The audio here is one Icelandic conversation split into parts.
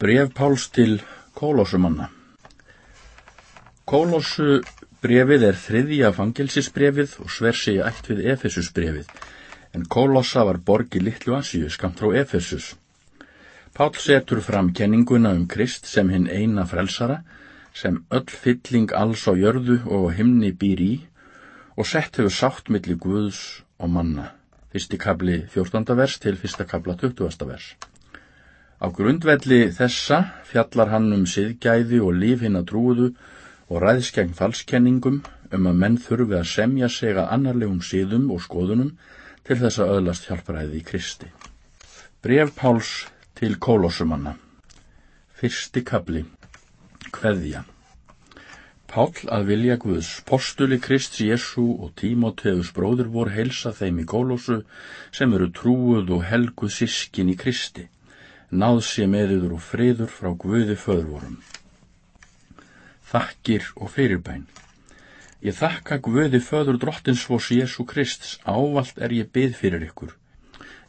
Bref Páls til Kólósumanna Kólósu brefið er þriðja fangelsisbrefið og sver sig ætt við Efesusbrefið, en Kólósa var borgi Littlu Asíu skamt frá Efesus. Pál setur fram kenninguna um Krist sem hinn eina frelsara, sem öll fylling alls á jörðu og himni býr í, og sett hefur sátt millir Guðs og manna. Fyrsti kabli 14. vers til fyrsta kabla 20. vers. Á grundvelli þessa fjallar hann um siðgæði og líf hinn að trúuðu og ræðs gegn falskenningum um að menn þurfi að semja sig að annarlegum síðum og skoðunum til þess að öðlast hjálparæði í Kristi. Bref Páls til Kólósumanna Fyrsti kabli Kveðja Pál að vilja Guðs, postuli Krist Jésu og Tímoteus bróður vor heilsa þeim í Kólósu sem eru trúuð og helguð sískin í Kristi náð sé meðiður og friður frá Guði föðurvorum. Þakkir og fyrirbæn Ég þakka Guði föður drottinsvós Jésu Krist, ávalt er ég byð fyrir ykkur.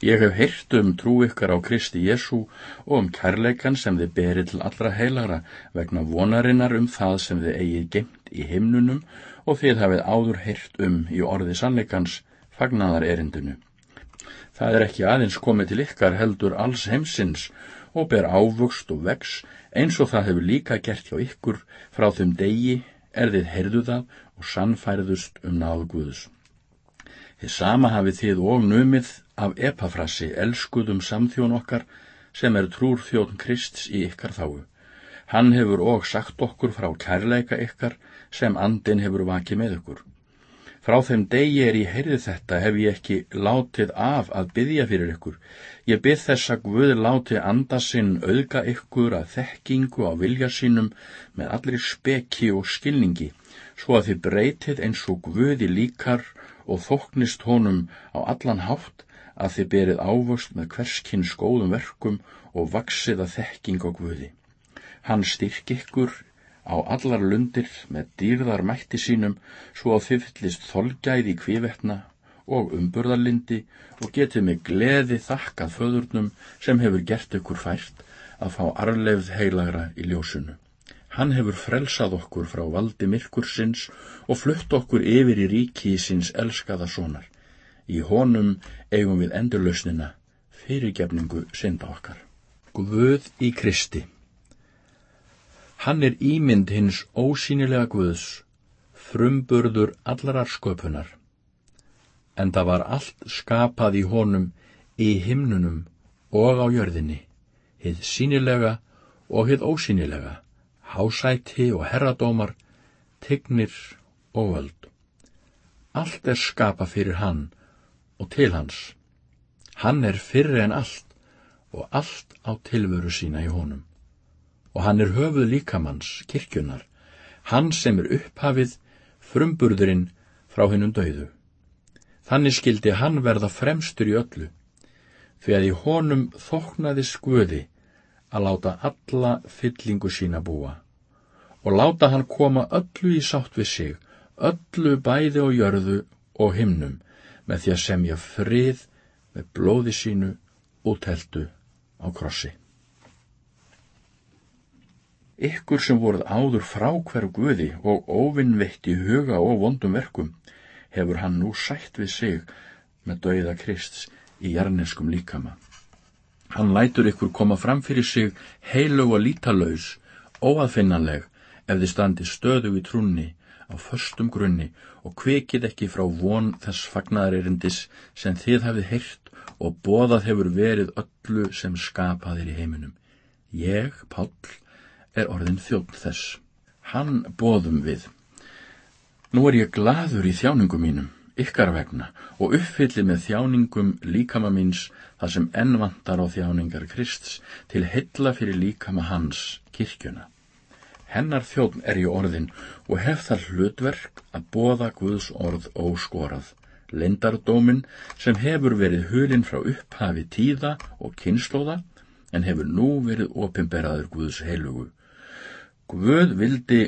Ég hef heyrt um trú ykkar á Kristi Jésu og um kærleikan sem þið berið til allra heilara vegna vonarinnar um það sem þið eigið gemt í himnunum og þið hafið áður heyrt um í orði sannleikans fagnaðar erindinu. Það er ekki aðeins komið til ykkar heldur alls heimsins og ber ávöxt og vex eins og það hefur líka gert hjá ykkur frá þeim degi er þið heyrðu það og sannfærðust um náðu Guðus. Þið sama hafið þið og numið af epafrassi elskuðum samþjón okkar sem er trúr þjón Krists í ykkar þáu. Hann hefur og sagt okkur frá kærleika ykkar sem andin hefur vakið með ykkur. Frá þeim degi er ég heyrði þetta hef ég ekki látið af að byggja fyrir ykkur. Ég bygg þess að Guð láti andasinn auðga ykkur að þekkingu á vilja sínum með allri speki og skilningi, svo að þið breytið eins og Guði líkar og þóknist honum á allan hátt að þið berið ávöxt með hverskinn skóðum verkum og vaksið að þekking á Guði. Hann styrk ykkur á allar lundir með dýrðar mætti sínum svo að þið fyllist þolgæði kvívetna og umburðarlindi og getið með gleði þakkað föðurnum sem hefur gert ykkur fært að fá arleifð heilagra í ljósunu. Hann hefur frelsað okkur frá valdi myrkursins og flutt okkur yfir í ríki í síns elskaða sonar. Í honum eigum við endurlausnina fyrirgefningu synda okkar. Guð í Kristi Hann er ímynd hins ósýnilega Guðs, frumburður allarar sköpunar. En það var allt skapað í honum í himnunum og á jörðinni, hið sínilega og hið ósýnilega, hásæti og herradómar, tignir og völd. Allt er skapað fyrir hann og til hans. Hann er fyrri en allt og allt á tilvöru sína í honum og hann er höfuð líkamanns, kirkjunar, hann sem er upphafið, frumburðurinn frá hennum dauðu. Þannig skildi hann verða fremstur í öllu, því að í honum þoknaði skuði að láta alla fyllingu sína búa og láta hann koma öllu í sátt við sig, öllu bæði og jörðu og himnum með því að semja frið með blóði sínu teltu á krossi ykkur sem voruð áður frá hver guði og óvinnveitt í huga og vondum verkum, hefur hann nú sætt við sig með dauða Krists í jarneskum líkama. Hann lætur ykkur koma fram fyrir sig heilu og lítalauðs, óaðfinnanleg, ef þið standi stöðu í trúnni á förstum grunni og kvikið ekki frá von þess fagnaðaririndis sem þið hafið heyrt og bóðað hefur verið öllu sem skapaðir í heiminum. Ég, Páll, er orðin þjótt þess. Hann bóðum við. Nú er ég gladur í þjáningum mínum, ykkar vegna, og uppfyllir með þjáningum líkama míns það sem ennvantar á þjáningar Krists til hella fyrir líkama hans, kirkjuna. Hennar þjóðn er ég orðin og hef þar hlutverk að bóða Guðs orð óskorað. Lendardómin sem hefur verið hulinn frá upphafi tíða og kynnslóða en hefur nú verið opimberaður Guðs heilugu Guð vildi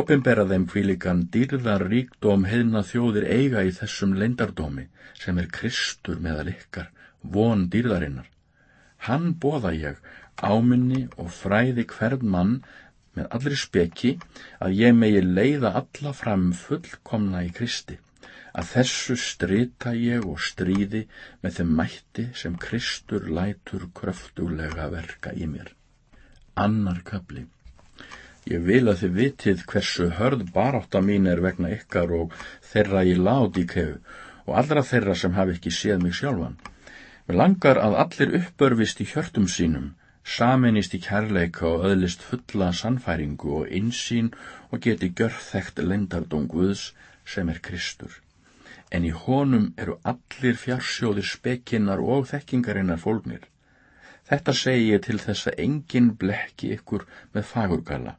ofinbera þeim kvílikan dýrðar ríkdóm heðna þjóðir eiga í þessum leindardómi sem er Kristur meðal ykkar, von dýrðarinnar. Hann bóða ég áminni og fræði hvern mann með allri speki að ég megi leiða alla fram fullkomna í Kristi að þessu strita ég og stríði með þeim mætti sem Kristur lætur kröftulega verka í mér. Annar kapli. Ég vil að þið vitið hversu hörð barátta mín er vegna ykkar og þeirra í lát í kefu og allra þeirra sem hafi ekki séð mig sjálfan. Mér langar að allir uppörfist í hjörtum sínum, saminist í kærleika og öðlist fulla sannfæringu og insýn og geti görþekkt lendardung Guðs sem er Kristur en í honum eru allir fjarsjóðir spekinnar og þekkingarinnar fólgnir. Þetta segi ég til þess að enginn blekki ykkur með fagurgala.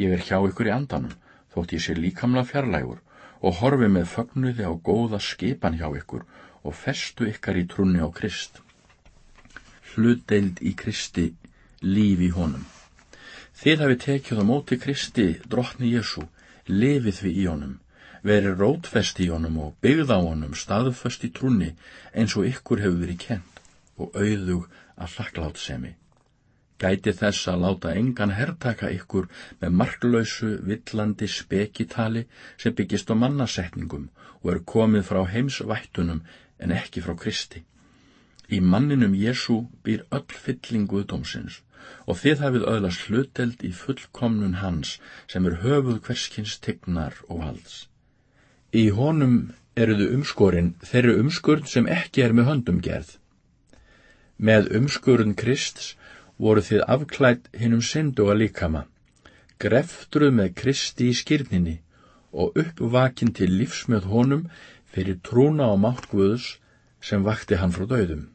Ég er hjá ykkur í andanum, þótt ég sé líkamlega fjarlægur og horfi með fögnuði á góða skipan hjá ykkur og festu ykkar í trunni á Krist. Hlutdeild í Kristi, líf í honum. Þið hafi tekið á móti Kristi, drottni Jésu, lifið við í honum verið rótfest í honum og byggð á honum staðföst í trúni eins og ykkur hefur verið kent og auðug að hlaklátsemi. Gæti þess að láta engan herrtaka ykkur með marklausu, villandi spekitali sem byggist á mannasetningum og er komið frá heimsvættunum en ekki frá Kristi. Í manninum Jésu býr öll fyllingu dómsins og þið hafið öðlast hluteld í fullkomnun hans sem er höfuð hverskins tignar og valds. Í honum eruðu umskorinn þeirri umskurn sem ekki er með höndum gerð. Með umskurn Krists voru þið afklætt hinnum syndu að líkama, greftruð með Kristi í skýrninni og uppvakinn til lífsmjöð honum fyrir trúna á mátt Guðs sem vakti hann frá döðum.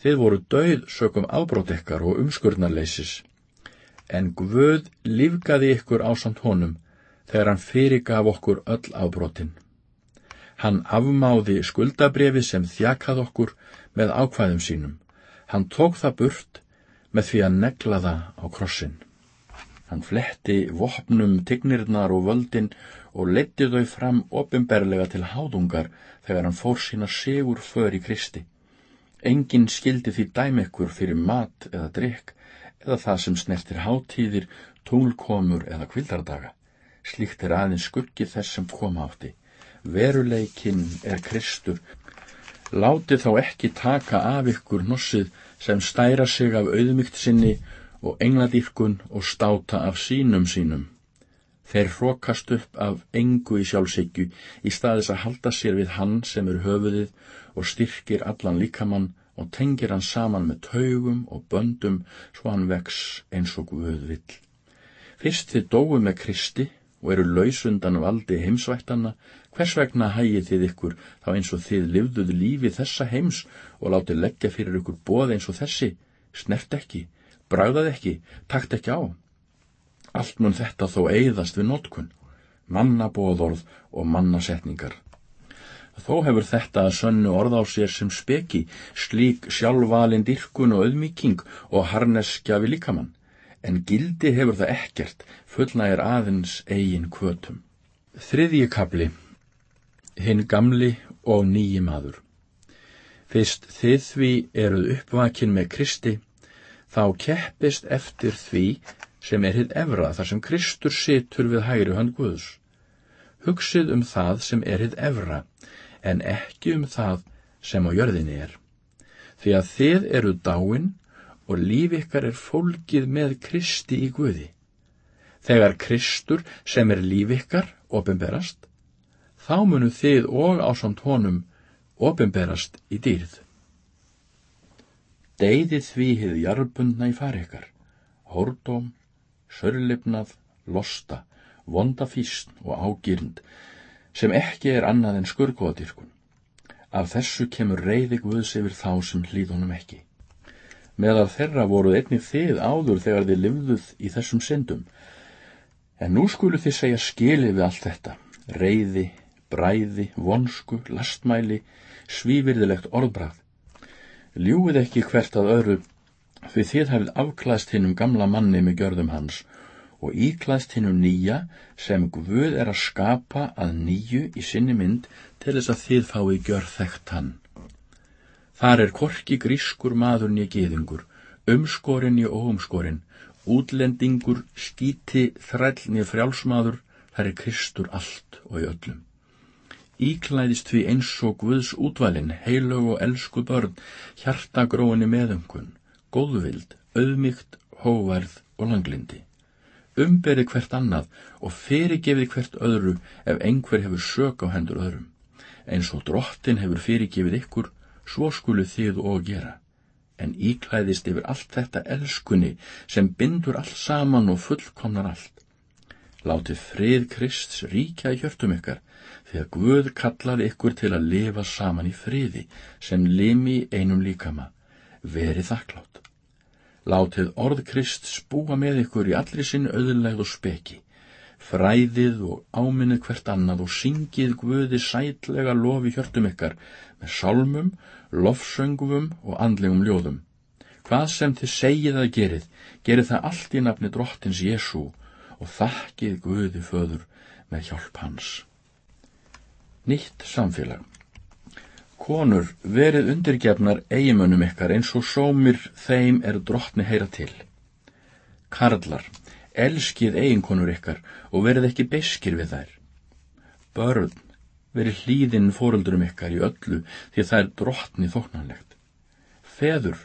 Þið voru döð sökum afbrót ykkar og umskurnarleisis, en Guð lífgaði ykkur á samt honum þegar hann fyrirgaf okkur öll ábrotin. Hann afmáði skuldabrifi sem þjakað okkur með ákvæðum sínum. Hann tók það burt með því að negla það á krossin. Hann fletti vopnum, tignirnar og völdin og leti þau fram opimberlega til hádungar þegar hann fór sína sigur för í Kristi. Engin skildi því dæmekkur fyrir mat eða drikk eða það sem snertir hátíðir, tunglkomur eða kvildardaga. Slíkt er aðeins skuggi þess sem koma átti. Veruleikinn er Kristur. Látið þá ekki taka af ykkur nossið sem stæra sig af auðmygt sinni og engladýrkun og státa af sínum sínum. Þeir hrókast upp af engu í sjálfsíkju í staðis að halda sér við hann sem er höfuðið og styrkir allan líkamann og tengir hann saman með taugum og böndum svo hann vex eins og Guð vill. Fyrst þið dói með Kristi og eru lausundan valdi heimsvættana, hvers vegna hægið þið ykkur þá eins og þið livduð lífi þessa heims og látið leggja fyrir ykkur bóð eins og þessi, snert ekki, bragðað ekki, takt ekki á. Allt mun þetta þó eigðast við notkun, mannabóðorð og mannasetningar. Þó hefur þetta að sönnu orð á sér sem speki, slík sjálfvalin dirkun og auðmíking og harneskja við líkamann en gildi hefur það ekkert, fullnægir aðeins eigin kvötum. Þriðji kapli, hinn gamli og nýji maður. Fyrst þið því eruð uppvakin með Kristi, þá keppist eftir því sem er hitt efra þar sem Kristur situr við hægri hann Guðs. Hugsið um það sem er hitt efra, en ekki um það sem á jörðinni er. Því að þið eru dáin og líf ykkar er fólkið með Kristi í Guði. Þegar Kristur sem er líf ykkar ofinberast, þá munu þið og ásamt honum ofinberast í dýrð. Deyðið því hið jarpundna í fari ykkar, hórdóm, sörlipnað, losta, vondafísn og ágýrnd, sem ekki er annað en skurgoðadirkun. Af þessu kemur reyði Guðs yfir þá sem hlýðunum ekki meðal þeirra voruð einnig þið áður þegar þið livðuð í þessum syndum. En nú skulu þið segja skili við allt þetta, reyði, bræði, vonsku, lastmæli, svívirðilegt orðbrað. Ljúið ekki hvert að öðru, því þið hafið afklæst hinnum gamla manni með gjörðum hans og íklæst hinnum nýja sem Guð er að skapa að nýju í sinni mynd til þess að þið fái gjörð þekkt hann. Þar er korki grískur maður nýja geðingur, umskorinn í óumskorinn, útlendingur, skíti, þrællni, frjálsmaður, þar er Kristur allt og í öllum. Íklæðist því eins og Guðs útvalin, heilög og elsku börn, hjartagróinni meðungun, góðvild, auðmygt, hóvarð og langlindi. Umberið hvert annað og fyrirgefið hvert öðru ef einhver hefur sök á hendur öðrum. Eins og drottin hefur fyrirgefið ykkur, svo skulu þið og gera en íklæðist yfir allt þetta elskunni sem bindur allt saman og fullkomnar allt. Látið frið Krists ríkja í hjörtum ykkar, að Guð kallaði ykkur til að lifa saman í friði, sem limi einum líkama. Verið þakklátt. Látið orð Krist spúa með ykkur í allri sinn auðlegð og speki. Fræðið og áminnið hvert annað og syngið Guði sætlega lofi hjörtum ykkar með sálmum, lofsöngum og andlegum ljóðum. Hvað sem þið segið að gerið, gerið það allt í nafni drottins Jésú og þakkið Guði föður með hjálp hans. Nýtt samfélag Konur, verið undirgefnar eigimönnum ykkar eins og sómir þeim er drottni heyra til. Karlar, elskið eiginkonur ykkar og verið ekki beskir við þær. Börn, verið hlýðinn fóröldurum ykkar í öllu því það er drottni þóknanlegt. Feður,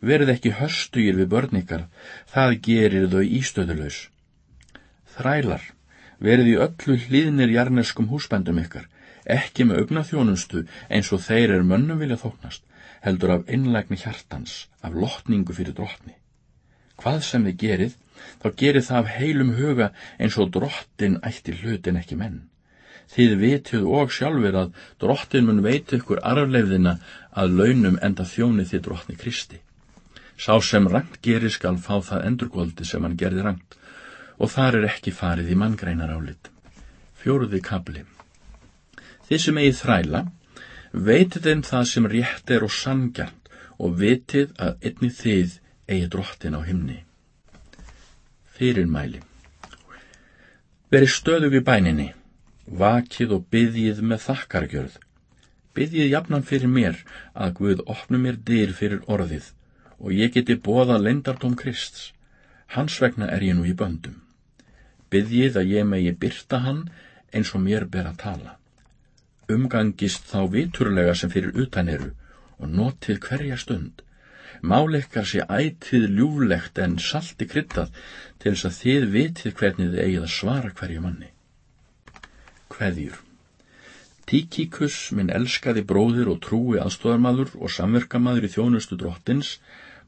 verið ekki höstugir við börn ykkar, það gerir þau ístöðulegs. Þrælar, verið í öllu hlýðnir jarneskum húsbændum ykkar, ekki með augna þjónustu eins og þeir er mönnum vilja þóknast, heldur af innlægni hjartans, af lotningu fyrir drottni. Hvað sem þið gerið, þá gerið það af heilum huga eins og drottin ætti hlutin ekki menn. Þið vitið og sjálfur að drottin mun veit ykkur arfleifðina að launum enda þjónið þið drottni Kristi. Sá sem rangt gerir skal fá það endurgóldi sem hann gerði rangt og þar er ekki farið í manngreinar álit. Fjóruði kabli Þið sem eigið þræla, veitið þeim það sem rétt er og sangjant og vitið að einni þið eigi drottin á himni. Fyrirmæli Verið stöðu við bæninni, vakið og byðjið með þakkargjörð. Byðjið jafnan fyrir mér að Guð opnu mér dyr fyrir orðið og ég geti bóða lendardóm Krists. Hans vegna er ég nú í böndum. Byðjið að ég megi byrta hann eins og mér ber að tala umgangist þá viturlega sem fyrir utan eru og notið hverja stund. Máleikar sé ætið ljúflegt en salti kryttað til þess að þið vitið hvernig þið eigið að svara hverju manni. Hveðjur Tíkikus, minn elskaði bróðir og trúi aðstóðarmadur og samverkamadur í þjónustu drottins,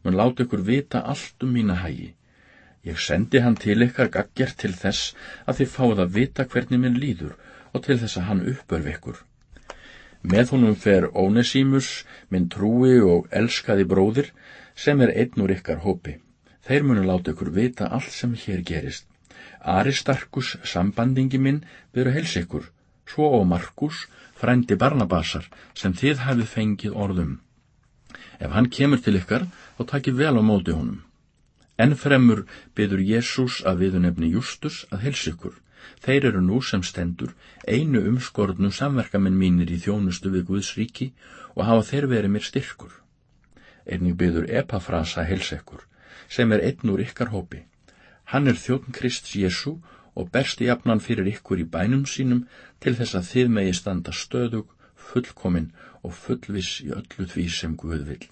mun láta ykkur vita allt um mína hægi. Ég sendi hann til ykkar gaggjert til þess að þið fáið að vita hvernig minn líður og til þess að hann uppörf ykkur. Með honum fer Ónesímus, minn trúi og elskaði bróðir, sem er einn úr ykkar hópi. Þeir munu láta ykkur vita allt sem hér gerist. Aristarkus, sambandingi minn, byrju hels ykkur, svo og Markus, frændi Barnabasar, sem þið hafið fengið orðum. Ef hann kemur til ykkar, þá takir vel á móti honum. Enn fremur byrður Jésús að viðunefni Justus að hels ykkur. Þeir eru nú sem stendur einu umskornu samverkamenn mínir í þjónustu við Guðs ríki og hafa þeir verið mér styrkur. Einnig byður Epafrasa helsekkur, sem er einn úr ykkar hópi. Hann er þjókn Krist Jésu og bersti jafnan fyrir ykkur í bænum sínum til þess að þið megi standa stöðug, fullkomin og fullviss í öllu því sem Guð vil.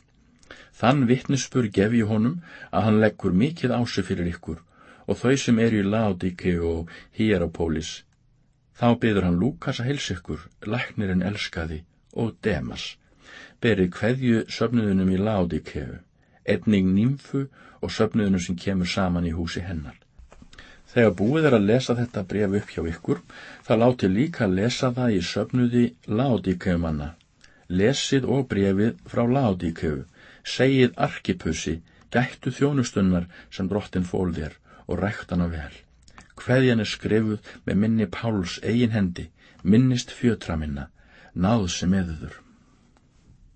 Þann vittnisspur gef ég honum að hann leggur mikið ási fyrir ykkur og þau sem eru í Laodíki og Hieropólis. Þá byður hann Lúkas að heilsa ykkur, læknirinn elskaði og Demas. Berið hverju söfnuðunum í Laodíkeu, etning nýmfu og söfnuðunum sem kemur saman í húsi hennar. Þegar búið er að lesa þetta bref upp hjá ykkur, það láti líka lesa það í söfnuði Laodíkeumanna. Lesið og brefið frá Laodíkeu, segið arkipussi, gættu þjónustunnar sem drottin fól þér og rækt hana vel. Hveðjan er skrifuð með minni Páls eigin hendi, minnist fjötra minna, náð sem eðuður.